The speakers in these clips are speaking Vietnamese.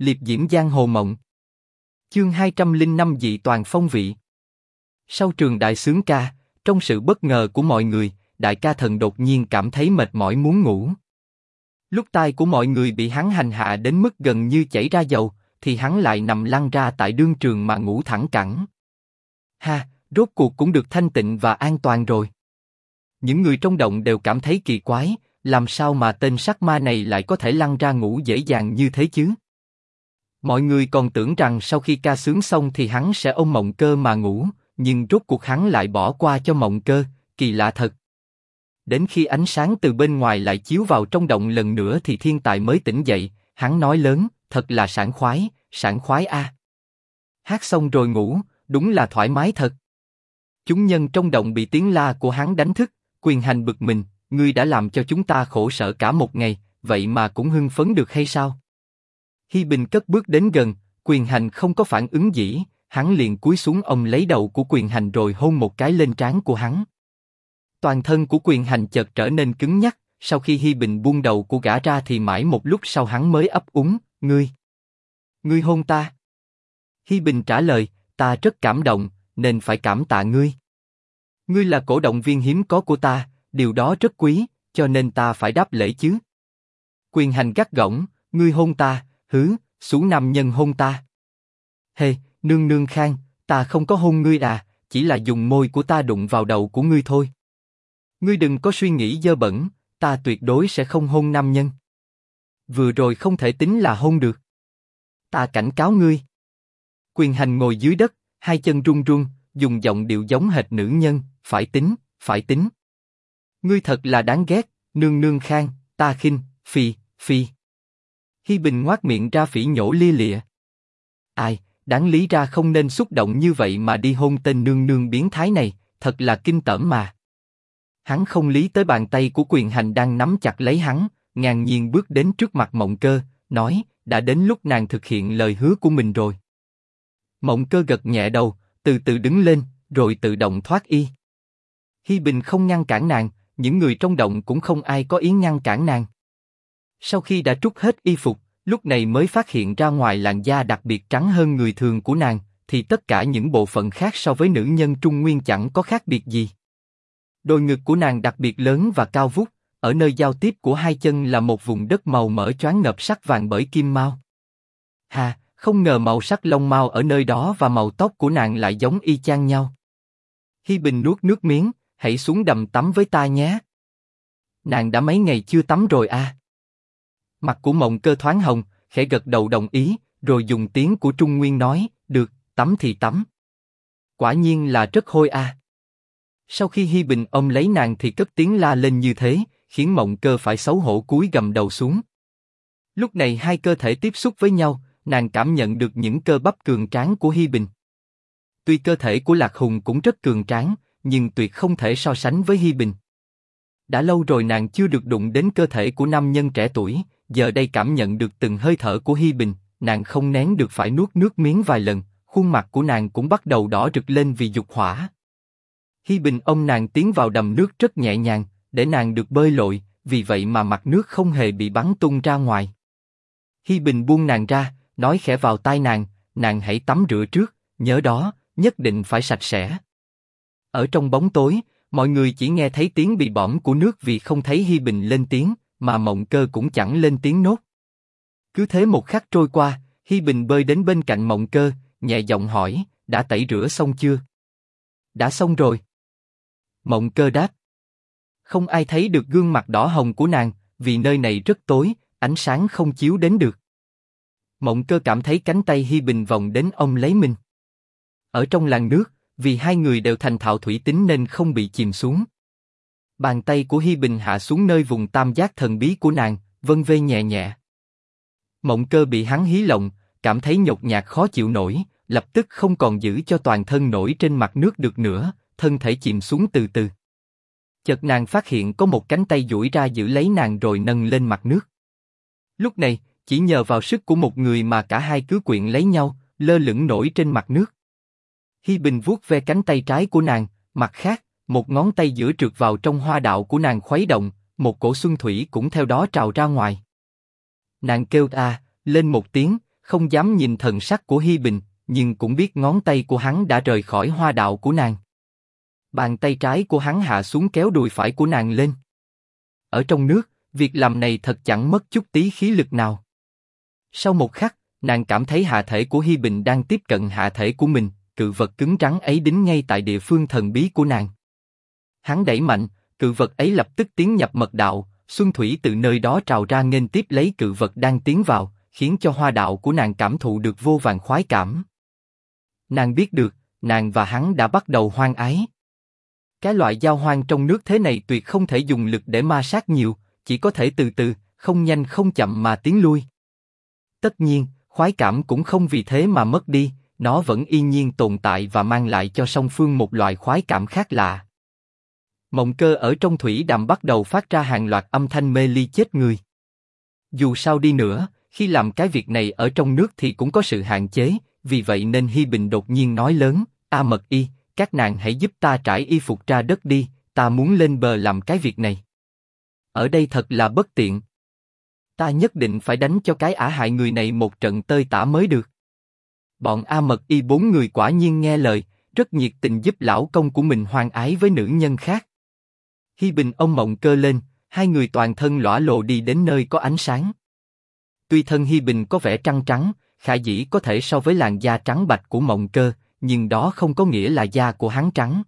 liệp diễm giang hồ mộng. Chương 205 dị toàn phong vị. Sau trường đại sướng ca, trong sự bất ngờ của mọi người, đại ca thần đột nhiên cảm thấy mệt mỏi muốn ngủ. Lúc tai của mọi người bị hắn hành hạ đến mức gần như chảy ra dầu, thì hắn lại nằm lăn ra tại đương trường mà ngủ thẳng cẳng. Ha, rốt cuộc cũng được thanh tịnh và an toàn rồi. Những người trong động đều cảm thấy kỳ quái, làm sao mà tên sắc ma này lại có thể lăn ra ngủ dễ dàng như thế chứ? Mọi người còn tưởng rằng sau khi ca sướng xong thì hắn sẽ ôm mộng cơ mà ngủ, nhưng rốt cuộc hắn lại bỏ qua cho mộng cơ, kỳ lạ thật. Đến khi ánh sáng từ bên ngoài lại chiếu vào trong động lần nữa thì thiên tài mới tỉnh dậy, hắn nói lớn, thật là sảng khoái, sảng khoái a. Hát xong rồi ngủ, đúng là thoải mái thật. Chúng nhân trong động bị tiếng la của hắn đánh thức, quyền hành bực mình, ngươi đã làm cho chúng ta khổ sở cả một ngày, vậy mà cũng hưng phấn được hay sao? Hi Bình cất bước đến gần, quyền hành không có phản ứng gì, hắn liền cúi xuống ông lấy đầu của quyền hành rồi hôn một cái lên trán của hắn. Toàn thân của quyền hành chợt trở nên cứng nhắc, sau khi Hi Bình buông đầu của gã ra thì mãi một lúc sau hắn mới ấp úng, ngươi, ngươi hôn ta. Hi Bình trả lời, ta rất cảm động, nên phải cảm tạ ngươi. Ngươi là cổ động viên hiếm có của ta, điều đó rất quý, cho nên ta phải đáp lễ chứ. Quyền hành gắt gỏng, ngươi hôn ta, hứ, xuống nam nhân hôn ta. Hê, nương nương khang, ta không có hôn ngươi à, chỉ là dùng môi của ta đụng vào đầu của ngươi thôi. Ngươi đừng có suy nghĩ dơ bẩn, ta tuyệt đối sẽ không hôn nam nhân. Vừa rồi không thể tính là hôn được. Ta cảnh cáo ngươi. Quyền hành ngồi dưới đất, hai chân run run, dùng giọng điệu giống hệt nữ nhân, phải tính, phải tính. Ngươi thật là đáng ghét, nương nương khang, ta khinh, phi, phi. Hi Bình ngoác miệng ra phỉ nhổ lia lịa. Ai, đáng lý ra không nên xúc động như vậy mà đi hôn tên nương nương biến thái này, thật là kinh tởm mà. Hắn không lý tới bàn tay của quyền hành đang nắm chặt lấy hắn, ngang nhiên bước đến trước mặt mộng cơ, nói, đã đến lúc nàng thực hiện lời hứa của mình rồi. Mộng cơ gật nhẹ đầu, từ từ đứng lên, rồi tự động thoát y. Hi Bình không ngăn cản nàng, những người trong động cũng không ai có ý ngăn cản nàng. Sau khi đã trút hết y phục, lúc này mới phát hiện ra ngoài làn da đặc biệt trắng hơn người thường của nàng, thì tất cả những bộ phận khác so với nữ nhân trung nguyên chẳng có khác biệt gì. Đôi ngực của nàng đặc biệt lớn và cao vút, ở nơi giao tiếp của hai chân là một vùng đất màu mỡ choáng ngập sắc vàng bởi kim mao. Hà, không ngờ màu sắc lông mao ở nơi đó và màu tóc của nàng lại giống y chang nhau. Hi Bình nuốt nước miếng, hãy xuống đầm tắm với ta nhé. Nàng đã mấy ngày chưa tắm rồi à? Mặt của mộng cơ thoáng hồng, khẽ gật đầu đồng ý, rồi dùng tiếng của Trung Nguyên nói, được, tắm thì tắm. Quả nhiên là rất hôi à. Sau khi Hi Bình ôm lấy nàng thì cất tiếng la lên như thế, khiến mộng cơ phải xấu hổ cúi gầm đầu xuống. Lúc này hai cơ thể tiếp xúc với nhau, nàng cảm nhận được những cơ bắp cường tráng của Hi Bình. Tuy cơ thể của Lạc Hùng cũng rất cường tráng, nhưng tuyệt không thể so sánh với Hi Bình. Đã lâu rồi nàng chưa được đụng đến cơ thể của nam nhân trẻ tuổi, giờ đây cảm nhận được từng hơi thở của Hi Bình, nàng không nén được phải nuốt nước miếng vài lần, khuôn mặt của nàng cũng bắt đầu đỏ rực lên vì dục hỏa. Hi Bình ôm nàng tiến vào đầm nước rất nhẹ nhàng, để nàng được bơi lội, vì vậy mà mặt nước không hề bị bắn tung ra ngoài. Hi Bình buông nàng ra, nói khẽ vào tai nàng, nàng hãy tắm rửa trước, nhớ đó, nhất định phải sạch sẽ. Ở trong bóng tối, mọi người chỉ nghe thấy tiếng bị bõm của nước vì không thấy Hi Bình lên tiếng, mà Mộng Cơ cũng chẳng lên tiếng nốt. Cứ thế một khắc trôi qua, Hi Bình bơi đến bên cạnh Mộng Cơ, nhẹ giọng hỏi, đã tẩy rửa xong chưa? Đã xong rồi. Mộng Cơ đáp. Không ai thấy được gương mặt đỏ hồng của nàng, vì nơi này rất tối, ánh sáng không chiếu đến được. Mộng Cơ cảm thấy cánh tay Hi Bình vòng đến ông lấy mình. Ở trong làng nước, vì hai người đều thành thạo thủy tính nên không bị chìm xuống. Bàn tay của Hi Bình hạ xuống nơi vùng tam giác thần bí của nàng, vân vê nhẹ nhẹ. Mộng cơ bị hắn hí lộng, cảm thấy nhột nhạt khó chịu nổi, lập tức không còn giữ cho toàn thân nổi trên mặt nước được nữa, thân thể chìm xuống từ từ. Chợt nàng phát hiện có một cánh tay duỗi ra giữ lấy nàng rồi nâng lên mặt nước. Lúc này, chỉ nhờ vào sức của một người mà cả hai cứ quyện lấy nhau, lơ lửng nổi trên mặt nước. Hi Bình vuốt ve cánh tay trái của nàng, mặt khác, một ngón tay giữa trượt vào trong hoa đạo của nàng khuấy động, một cổ xuân thủy cũng theo đó trào ra ngoài. Nàng kêu a lên một tiếng, không dám nhìn thần sắc của Hi Bình, nhưng cũng biết ngón tay của hắn đã rời khỏi hoa đạo của nàng. Bàn tay trái của hắn hạ xuống kéo đùi phải của nàng lên. Ở trong nước, việc làm này thật chẳng mất chút tí khí lực nào. Sau một khắc, nàng cảm thấy hạ thể của Hi Bình đang tiếp cận hạ thể của mình, cự vật cứng rắn ấy đính ngay tại địa phương thần bí của nàng. Hắn đẩy mạnh, cự vật ấy lập tức tiến nhập mật đạo, xuân thủy từ nơi đó trào ra nghênh tiếp lấy cự vật đang tiến vào, khiến cho hoa đạo của nàng cảm thụ được vô vàng khoái cảm. Nàng biết được, nàng và hắn đã bắt đầu hoang ái. Cái loại giao hoang trong nước thế này tuyệt không thể dùng lực để ma sát nhiều, chỉ có thể từ từ, không nhanh không chậm mà tiến lui. Tất nhiên, khoái cảm cũng không vì thế mà mất đi, nó vẫn y nhiên tồn tại và mang lại cho song phương một loại khoái cảm khác lạ. Mộng cơ ở trong thủy đàm bắt đầu phát ra hàng loạt âm thanh mê ly chết người. Dù sao đi nữa, khi làm cái việc này ở trong nước thì cũng có sự hạn chế, vì vậy nên Hi Bình đột nhiên nói lớn, A Mật Y, các nàng hãy giúp ta trải y phục ra đất đi, ta muốn lên bờ làm cái việc này. Ở đây thật là bất tiện. Ta nhất định phải đánh cho cái ả hại người này một trận tơi tả mới được. Bọn A Mật Y bốn người quả nhiên nghe lời, rất nhiệt tình giúp lão công của mình hoang ái với nữ nhân khác. Hi Bình ông mộng cơ lên, hai người toàn thân lõa lộ đi đến nơi có ánh sáng. Tuy thân Hi Bình có vẻ trăng trắng, khả dĩ có thể so với làn da trắng bạch của mộng cơ, nhưng đó không có nghĩa là da của hắn trắng.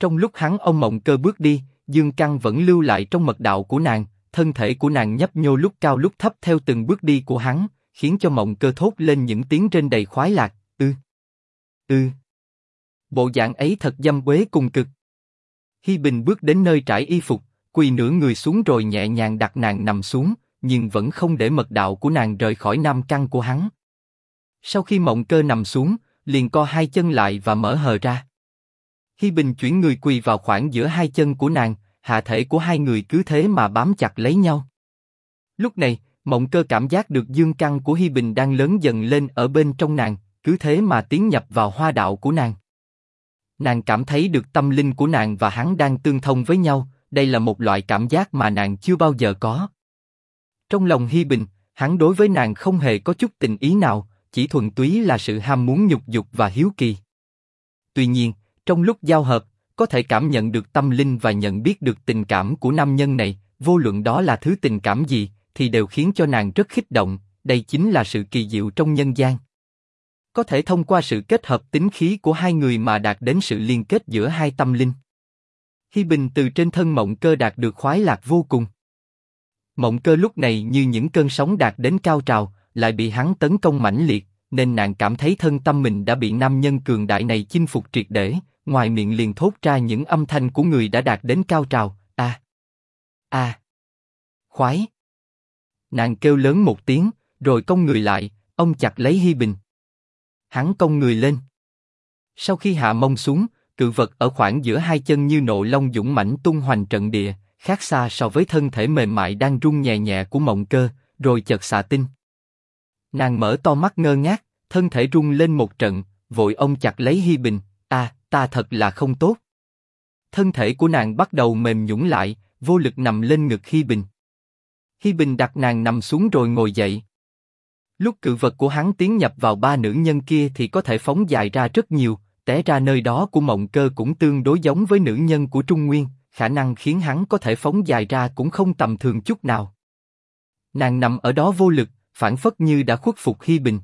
Trong lúc hắn ông mộng cơ bước đi, Dương Căng vẫn lưu lại trong mật đạo của nàng, thân thể của nàng nhấp nhô lúc cao lúc thấp theo từng bước đi của hắn, khiến cho mộng cơ thốt lên những tiếng trên đầy khoái lạc, ư, ư. Bộ dạng ấy thật dâm quế cùng cực. Hi Bình bước đến nơi trải y phục, quỳ nửa người xuống rồi nhẹ nhàng đặt nàng nằm xuống, nhưng vẫn không để mật đạo của nàng rời khỏi nam căn của hắn. Sau khi mộng cơ nằm xuống, liền co hai chân lại và mở hờ ra. Hi Bình chuyển người quỳ vào khoảng giữa hai chân của nàng, hạ thể của hai người cứ thế mà bám chặt lấy nhau. Lúc này, mộng cơ cảm giác được dương căn của Hi Bình đang lớn dần lên ở bên trong nàng, cứ thế mà tiến nhập vào hoa đạo của nàng. Nàng cảm thấy được tâm linh của nàng và hắn đang tương thông với nhau, đây là một loại cảm giác mà nàng chưa bao giờ có. Trong lòng Hi Bình, hắn đối với nàng không hề có chút tình ý nào, chỉ thuần túy là sự ham muốn nhục dục và hiếu kỳ. Tuy nhiên, trong lúc giao hợp, có thể cảm nhận được tâm linh và nhận biết được tình cảm của nam nhân này, vô luận đó là thứ tình cảm gì, thì đều khiến cho nàng rất khích động. Đây chính là sự kỳ diệu trong nhân gian. Có thể thông qua sự kết hợp tính khí của hai người mà đạt đến sự liên kết giữa hai tâm linh. Hi Bình từ trên thân mộng cơ đạt được khoái lạc vô cùng. Mộng cơ lúc này như những cơn sóng đạt đến cao trào, lại bị hắn tấn công mãnh liệt, nên nàng cảm thấy thân tâm mình đã bị nam nhân cường đại này chinh phục triệt để, ngoài miệng liền thốt ra những âm thanh của người đã đạt đến cao trào, a, a, khoái. Nàng kêu lớn một tiếng, rồi cong người lại, ông chặt lấy Hi Bình. Hắn cong người lên. Sau khi hạ mông xuống, cự vật ở khoảng giữa hai chân như nộ long dũng mãnh tung hoành trận địa, khác xa so với thân thể mềm mại đang rung nhẹ nhẹ của mộng cơ, rồi chợt xạ tinh. Nàng mở to mắt ngơ ngác, thân thể rung lên một trận, vội ông chặt lấy Hi Bình, ta, ta thật là không tốt. Thân thể của nàng bắt đầu mềm nhũn lại, vô lực nằm lên ngực Hi Bình. Hi Bình đặt nàng nằm xuống rồi ngồi dậy. Lúc cự vật của hắn tiến nhập vào ba nữ nhân kia thì có thể phóng dài ra rất nhiều, té ra nơi đó của mộng cơ cũng tương đối giống với nữ nhân của Trung Nguyên, khả năng khiến hắn có thể phóng dài ra cũng không tầm thường chút nào. Nàng nằm ở đó vô lực, phản phất như đã khuất phục Hi Bình.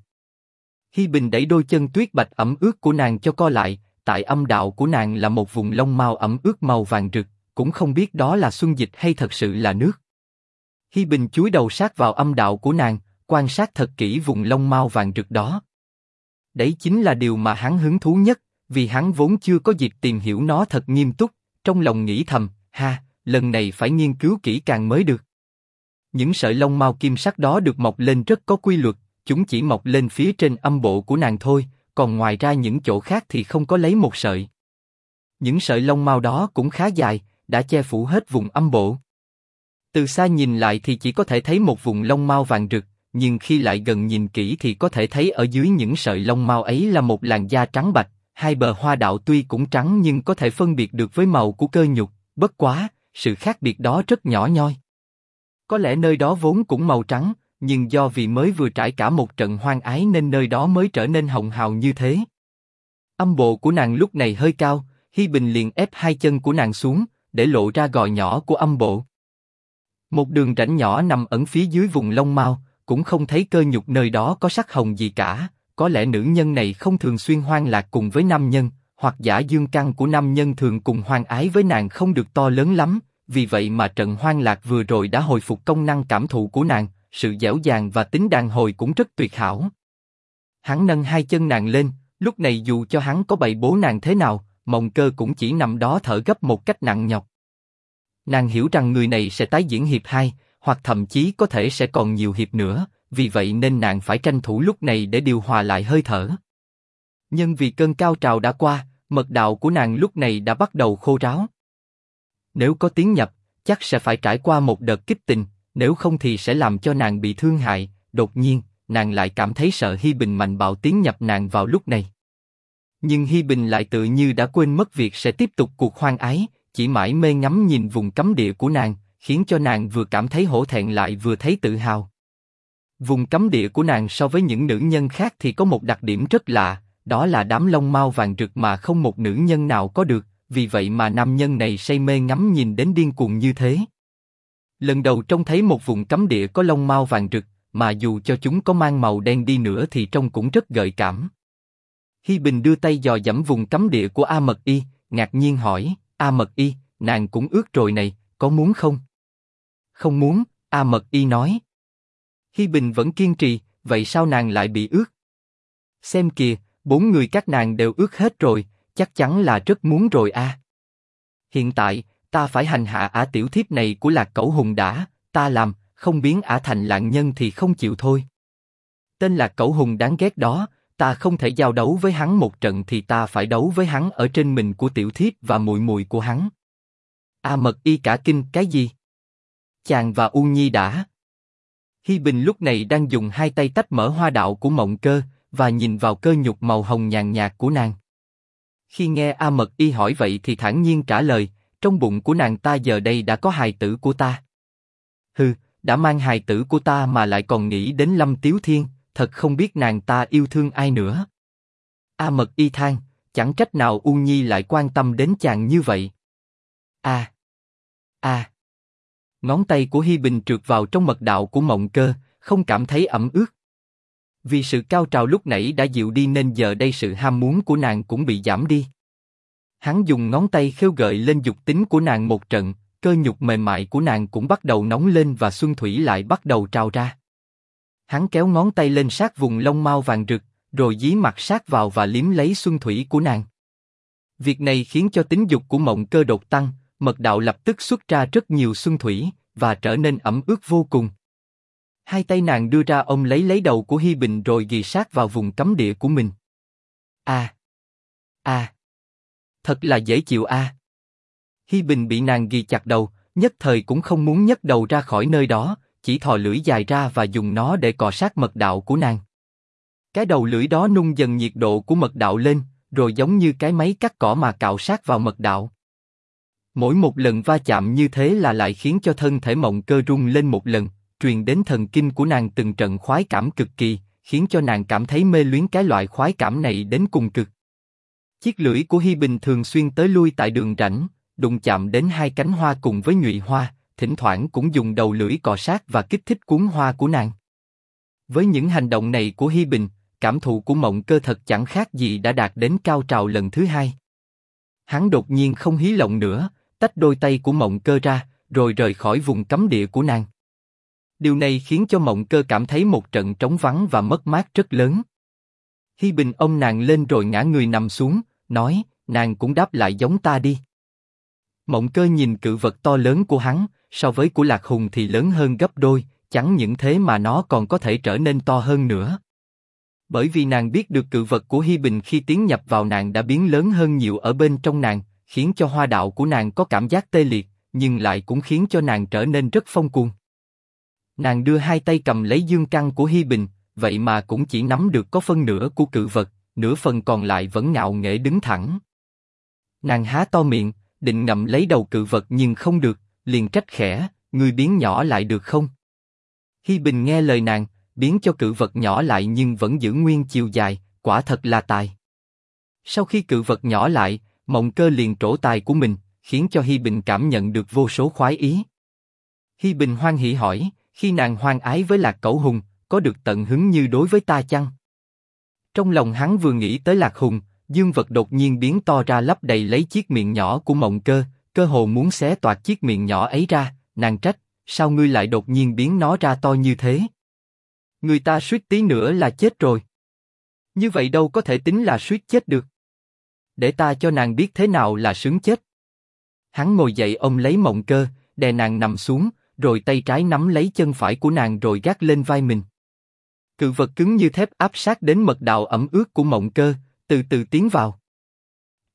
Hi Bình đẩy đôi chân tuyết bạch ẩm ướt của nàng cho co lại, tại âm đạo của nàng là một vùng lông mao ẩm ướt màu vàng rực, cũng không biết đó là xuân dịch hay thật sự là nước. Hi Bình chúi đầu sát vào âm đạo của nàng, quan sát thật kỹ vùng lông mao vàng rực đó. Đấy chính là điều mà hắn hứng thú nhất, vì hắn vốn chưa có dịp tìm hiểu nó thật nghiêm túc, trong lòng nghĩ thầm, ha, lần này phải nghiên cứu kỹ càng mới được. Những sợi lông mao kim sắc đó được mọc lên rất có quy luật, chúng chỉ mọc lên phía trên âm bộ của nàng thôi, còn ngoài ra những chỗ khác thì không có lấy một sợi. Những sợi lông mao đó cũng khá dài, đã che phủ hết vùng âm bộ. Từ xa nhìn lại thì chỉ có thể thấy một vùng lông mao vàng rực, nhưng khi lại gần nhìn kỹ thì có thể thấy ở dưới những sợi lông mao ấy là một làn da trắng bạch, hai bờ hoa đạo tuy cũng trắng nhưng có thể phân biệt được với màu của cơ nhục, bất quá, sự khác biệt đó rất nhỏ nhoi. Có lẽ nơi đó vốn cũng màu trắng, nhưng do vì mới vừa trải cả một trận hoang ái nên nơi đó mới trở nên hồng hào như thế. Âm bộ của nàng lúc này hơi cao, Hi Bình liền ép hai chân của nàng xuống, để lộ ra gò nhỏ của âm bộ. Một đường rãnh nhỏ nằm ẩn phía dưới vùng lông mao, cũng không thấy cơ nhục nơi đó có sắc hồng gì cả. Có lẽ nữ nhân này không thường xuyên hoang lạc cùng với nam nhân, hoặc giả dương căn của nam nhân thường cùng hoang ái với nàng không được to lớn lắm, vì vậy mà trận hoang lạc vừa rồi đã hồi phục công năng cảm thụ của nàng, sự dẻo dàng và tính đàn hồi cũng rất tuyệt hảo. Hắn nâng hai chân nàng lên, lúc này dù cho hắn có bày bố nàng thế nào, mộng cơ cũng chỉ nằm đó thở gấp một cách nặng nhọc. Nàng hiểu rằng người này sẽ tái diễn hiệp hai, hoặc thậm chí có thể sẽ còn nhiều hiệp nữa, vì vậy nên nàng phải tranh thủ lúc này để điều hòa lại hơi thở. Nhưng vì cơn cao trào đã qua, mật đạo của nàng lúc này đã bắt đầu khô ráo. Nếu có tiến nhập, chắc sẽ phải trải qua một đợt kích tình, nếu không thì sẽ làm cho nàng bị thương hại. Đột nhiên, nàng lại cảm thấy sợ Hi Bình mạnh bạo tiến nhập nàng vào lúc này. Nhưng Hi Bình lại tự như đã quên mất việc sẽ tiếp tục cuộc hoang ái, chỉ mãi mê ngắm nhìn vùng cấm địa của nàng, khiến cho nàng vừa cảm thấy hổ thẹn lại vừa thấy tự hào. Vùng cấm địa của nàng so với những nữ nhân khác thì có một đặc điểm rất lạ, đó là đám lông mao vàng rực mà không một nữ nhân nào có được, vì vậy mà nam nhân này say mê ngắm nhìn đến điên cuồng như thế. Lần đầu trông thấy một vùng cấm địa có lông mao vàng rực, mà dù cho chúng có mang màu đen đi nữa thì trông cũng rất gợi cảm. Hi Bình đưa tay dò dẫm vùng cấm địa của A Mật Y, ngạc nhiên hỏi, A Mật Y, nàng cũng ước rồi này, có muốn không? Không muốn, A Mật Y nói. Hi Bình vẫn kiên trì, vậy sao nàng lại bị ướt? Xem kìa, bốn người các nàng đều ướt hết rồi, chắc chắn là rất muốn rồi a. Hiện tại, ta phải hành hạ ả tiểu thiếp này của lạc cẩu hùng đã, ta làm, không biến ả thành lạng nhân thì không chịu thôi. Tên lạc cẩu hùng đáng ghét đó, ta không thể giao đấu với hắn một trận thì ta phải đấu với hắn ở trên mình của tiểu thiếp và mùi mùi của hắn. A mật y cả kinh cái gì? Chàng và U Nhi đã. Hi Bình lúc này đang dùng hai tay tách mở hoa đạo của mộng cơ và nhìn vào cơ nhục màu hồng nhàn nhạt của nàng. Khi nghe A Mật Y hỏi vậy thì thản nhiên trả lời, trong bụng của nàng ta giờ đây đã có hài tử của ta. Hừ, đã mang hài tử của ta mà lại còn nghĩ đến Lâm Tiếu Thiên, thật không biết nàng ta yêu thương ai nữa. A Mật Y than, chẳng trách nào U Nhi lại quan tâm đến chàng như vậy. A, a. Ngón tay của Hi Bình trượt vào trong mật đạo của Mộng Cơ, không cảm thấy ẩm ướt. Vì sự cao trào lúc nãy đã dịu đi nên giờ đây sự ham muốn của nàng cũng bị giảm đi. Hắn dùng ngón tay khêu gợi lên dục tính của nàng một trận, cơ nhục mềm mại của nàng cũng bắt đầu nóng lên và xuân thủy lại bắt đầu trào ra. Hắn kéo ngón tay lên sát vùng lông mao vàng rực, rồi dí mặt sát vào và liếm lấy xuân thủy của nàng. Việc này khiến cho tính dục của mộng cơ đột tăng, mật đạo lập tức xuất ra rất nhiều xuân thủy và trở nên ẩm ướt vô cùng. Hai tay nàng đưa ra ông lấy lấy đầu của Hi Bình rồi ghi sát vào vùng cấm địa của mình. A, a, thật là dễ chịu a. Hi Bình bị nàng ghi chặt đầu, nhất thời cũng không muốn nhấc đầu ra khỏi nơi đó, chỉ thò lưỡi dài ra và dùng nó để cọ sát mật đạo của nàng. Cái đầu lưỡi đó nung dần nhiệt độ của mật đạo lên, rồi giống như cái máy cắt cỏ mà cạo sát vào mật đạo. Mỗi một lần va chạm như thế là lại khiến cho thân thể mộng cơ rung lên một lần, truyền đến thần kinh của nàng từng trận khoái cảm cực kỳ, khiến cho nàng cảm thấy mê luyến cái loại khoái cảm này đến cùng cực. Chiếc lưỡi của Hi Bình thường xuyên tới lui tại đường rãnh, đụng chạm đến hai cánh hoa cùng với nhụy hoa, thỉnh thoảng cũng dùng đầu lưỡi cọ sát và kích thích cuốn hoa của nàng. Với những hành động này của Hi Bình, cảm thụ của mộng cơ thật chẳng khác gì đã đạt đến cao trào lần thứ hai. Hắn đột nhiên không hí lộng nữa, tách đôi tay của mộng cơ ra, rồi rời khỏi vùng cấm địa của nàng. Điều này khiến cho mộng cơ cảm thấy một trận trống vắng và mất mát rất lớn. Hi Bình ôm nàng lên rồi ngã người nằm xuống, nói, nàng cũng đáp lại giống ta đi. Mộng cơ nhìn cự vật to lớn của hắn, so với của Lạc Hùng thì lớn hơn gấp đôi, chẳng những thế mà nó còn có thể trở nên to hơn nữa. Bởi vì nàng biết được cự vật của Hi Bình khi tiến nhập vào nàng đã biến lớn hơn nhiều ở bên trong nàng, khiến cho hoa đạo của nàng có cảm giác tê liệt, nhưng lại cũng khiến cho nàng trở nên rất phong cuồng. Nàng đưa hai tay cầm lấy dương căn của Hi Bình, vậy mà cũng chỉ nắm được có phân nửa của cự vật, nửa phần còn lại vẫn ngạo nghễ đứng thẳng. Nàng há to miệng, định ngậm lấy đầu cự vật nhưng không được, liền trách khẽ, ngươi biến nhỏ lại được không? Hi Bình nghe lời nàng, biến cho cự vật nhỏ lại nhưng vẫn giữ nguyên chiều dài, quả thật là tài. Sau khi cự vật nhỏ lại, Mộng Cơ liền trổ tài của mình, khiến cho Hi Bình cảm nhận được vô số khoái ý. Hi Bình hoan hỉ hỏi, khi nàng hoan ái với Lạc Cẩu Hùng, có được tận hứng như đối với ta chăng? Trong lòng hắn vừa nghĩ tới Lạc Hùng, dương vật đột nhiên biến to ra lấp đầy lấy chiếc miệng nhỏ của Mộng Cơ, cơ hồ muốn xé toạc chiếc miệng nhỏ ấy ra. Nàng trách, sao ngươi lại đột nhiên biến nó ra to như thế? Người ta suýt tí nữa là chết rồi. Như vậy đâu có thể tính là suýt chết được. Để ta cho nàng biết thế nào là sướng chết. Hắn ngồi dậy ôm lấy mộng cơ, đè nàng nằm xuống, rồi tay trái nắm lấy chân phải của nàng rồi gác lên vai mình. Cự vật cứng như thép áp sát đến mật đạo ẩm ướt của mộng cơ, từ từ tiến vào.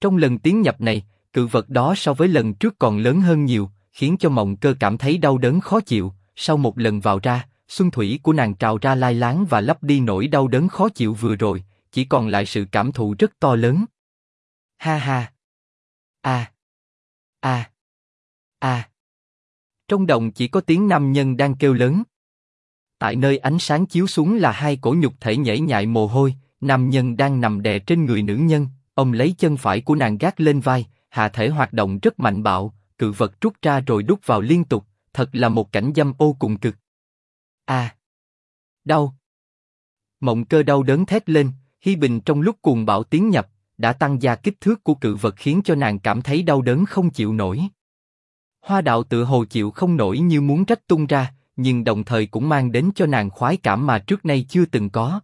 Trong lần tiến nhập này, cự vật đó so với lần trước còn lớn hơn nhiều, khiến cho mộng cơ cảm thấy đau đớn khó chịu. Sau một lần vào ra, xuân thủy của nàng trào ra lai láng và lấp đi nỗi đau đớn khó chịu vừa rồi, chỉ còn lại sự cảm thụ rất to lớn. Ha ha. À. À. À. Trong đồng chỉ có tiếng nam nhân đang kêu lớn. Tại nơi ánh sáng chiếu xuống là hai cổ nhục thể nhảy nhại mồ hôi, nam nhân đang nằm đè trên người nữ nhân, ông lấy chân phải của nàng gác lên vai, hạ thể hoạt động rất mạnh bạo, cự vật rút ra rồi đút vào liên tục, thật là một cảnh dâm ô cùng cực. À! Đau! Mộng cơ đau đớn thét lên, Hi Bình trong lúc cuồng bạo tiến nhập, đã tăng gia kích thước của cự vật khiến cho nàng cảm thấy đau đớn không chịu nổi. Hoa đạo tự hồ chịu không nổi như muốn trách tung ra, nhưng đồng thời cũng mang đến cho nàng khoái cảm mà trước nay chưa từng có.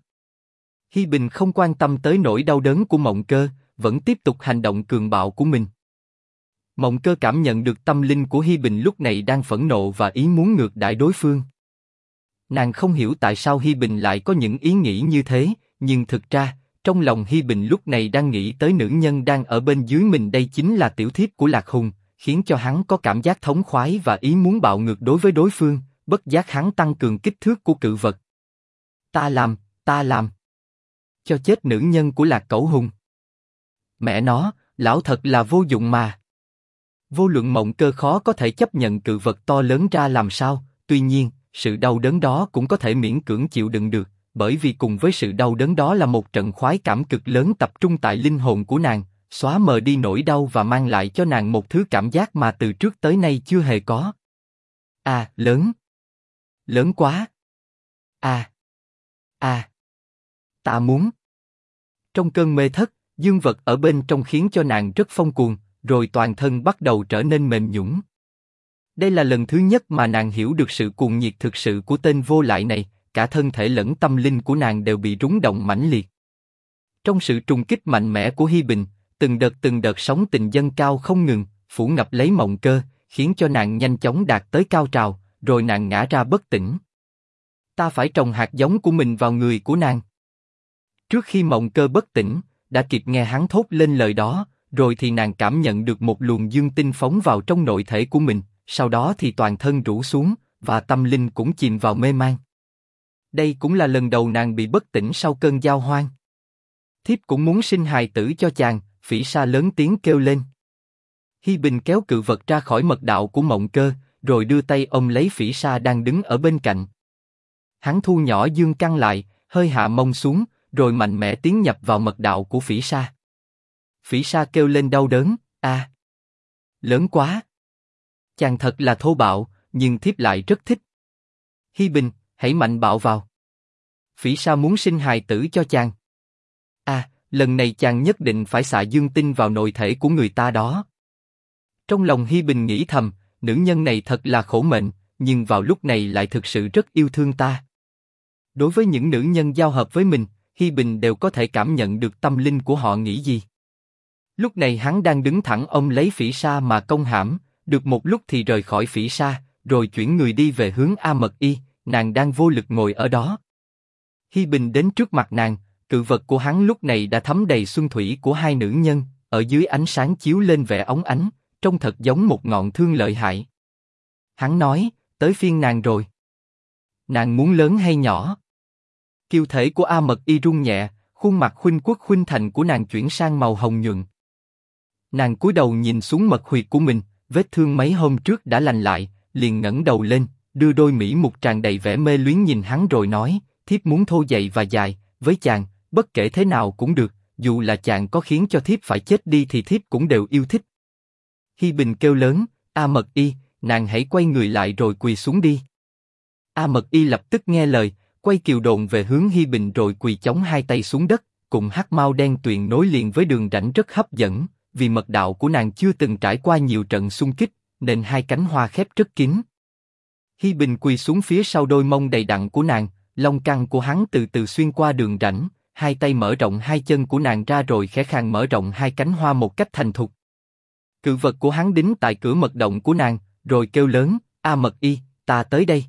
Hi Bình không quan tâm tới nỗi đau đớn của mộng cơ, vẫn tiếp tục hành động cường bạo của mình. Mộng cơ cảm nhận được tâm linh của Hi Bình lúc này đang phẫn nộ và ý muốn ngược đại đối phương. Nàng không hiểu tại sao Hi Bình lại có những ý nghĩ như thế, nhưng thực ra, trong lòng Hi Bình lúc này đang nghĩ tới nữ nhân đang ở bên dưới mình đây chính là tiểu thiếp của Lạc Hùng, khiến cho hắn có cảm giác thống khoái và ý muốn bạo ngược đối với đối phương, bất giác hắn tăng cường kích thước của cự vật. Ta làm, ta làm. Cho chết nữ nhân của Lạc Cẩu Hùng. Mẹ nó, lão thật là vô dụng mà. Vô luận mộng cơ khó có thể chấp nhận cự vật to lớn ra làm sao, tuy nhiên, sự đau đớn đó cũng có thể miễn cưỡng chịu đựng được, bởi vì cùng với sự đau đớn đó là một trận khoái cảm cực lớn tập trung tại linh hồn của nàng, xóa mờ đi nỗi đau và mang lại cho nàng một thứ cảm giác mà từ trước tới nay chưa hề có. À, lớn. Lớn quá. À. À. Ta muốn. Trong cơn mê thất, dương vật ở bên trong khiến cho nàng rất phong cuồng, rồi toàn thân bắt đầu trở nên mềm nhũn. Đây là lần thứ nhất mà nàng hiểu được sự cuồng nhiệt thực sự của tên vô lại này, cả thân thể lẫn tâm linh của nàng đều bị rúng động mãnh liệt. Trong sự trùng kích mạnh mẽ của Hi Bình, từng đợt từng đợt sóng tình dân cao không ngừng, phủ ngập lấy mộng cơ, khiến cho nàng nhanh chóng đạt tới cao trào, rồi nàng ngã ra bất tỉnh. Ta phải trồng hạt giống của mình vào người của nàng. Trước khi mộng cơ bất tỉnh, đã kịp nghe hắn thốt lên lời đó, rồi thì nàng cảm nhận được một luồng dương tinh phóng vào trong nội thể của mình, sau đó thì toàn thân rũ xuống, và tâm linh cũng chìm vào mê man. Đây cũng là lần đầu nàng bị bất tỉnh sau cơn giao hoang. Thiếp cũng muốn sinh hài tử cho chàng, phỉ sa lớn tiếng kêu lên. Hi Bình kéo cự vật ra khỏi mật đạo của mộng cơ, rồi đưa tay ôm lấy phỉ sa đang đứng ở bên cạnh. Hắn thu nhỏ dương căng lại, hơi hạ mông xuống, rồi mạnh mẽ tiến nhập vào mật đạo của phỉ sa. Phỉ sa kêu lên đau đớn, a, lớn quá. Chàng thật là thô bạo, nhưng thiếp lại rất thích. Hi Bình, hãy mạnh bạo vào. Phỉ sa muốn sinh hài tử cho chàng. À, lần này chàng nhất định phải xạ dương tinh vào nội thể của người ta đó. Trong lòng Hi Bình nghĩ thầm, nữ nhân này thật là khổ mệnh, nhưng vào lúc này lại thực sự rất yêu thương ta. Đối với những nữ nhân giao hợp với mình, Hi Bình đều có thể cảm nhận được tâm linh của họ nghĩ gì. Lúc này hắn đang đứng thẳng ông lấy phỉ sa mà công hãm, được một lúc thì rời khỏi phỉ sa, rồi chuyển người đi về hướng A Mật Y, nàng đang vô lực ngồi ở đó. Hi Bình đến trước mặt nàng, cự vật của hắn lúc này đã thấm đầy xuân thủy của hai nữ nhân, ở dưới ánh sáng chiếu lên vẻ óng ánh, trông thật giống một ngọn thương lợi hại. Hắn nói, tới phiên nàng rồi. Nàng muốn lớn hay nhỏ? Kiều thể của A Mật Y rung nhẹ, khuôn mặt khuynh quốc khuynh thành của nàng chuyển sang màu hồng nhuận. Nàng cúi đầu nhìn xuống mật huyệt của mình, vết thương mấy hôm trước đã lành lại, liền ngẩng đầu lên, đưa đôi mỹ mục tràn đầy vẻ mê luyến nhìn hắn rồi nói, thiếp muốn thô dày và dài, với chàng, bất kể thế nào cũng được, dù là chàng có khiến cho thiếp phải chết đi thì thiếp cũng đều yêu thích. Hi Bình kêu lớn, A Mật Y, nàng hãy quay người lại rồi quỳ xuống đi. A Mật Y lập tức nghe lời, quay kiều đồn về hướng Hi Bình rồi quỳ chống hai tay xuống đất, cùng hắc mau đen tuyền nối liền với đường rãnh rất hấp dẫn, vì mật đạo của nàng chưa từng trải qua nhiều trận xung kích, nên hai cánh hoa khép rất kín. Hi Bình quỳ xuống phía sau đôi mông đầy đặn của nàng, lông căng của hắn từ từ xuyên qua đường rãnh, hai tay mở rộng hai chân của nàng ra rồi khẽ khàng mở rộng hai cánh hoa một cách thành thục. Cự vật của hắn đính tại cửa mật động của nàng, rồi kêu lớn, A mật y, ta tới đây.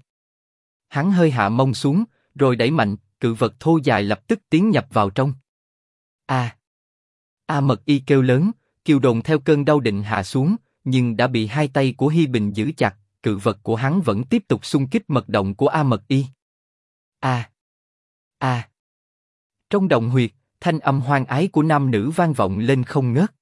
Hắn hơi hạ mông xuống, rồi đẩy mạnh, cự vật thô dài lập tức tiến nhập vào trong. A. A mật y kêu lớn, kiều đồn theo cơn đau định hạ xuống, nhưng đã bị hai tay của Hi Bình giữ chặt, cự vật của hắn vẫn tiếp tục xung kích mật động của A mật y. A. A. Trong động huyệt, thanh âm hoang ái của nam nữ vang vọng lên không ngớt.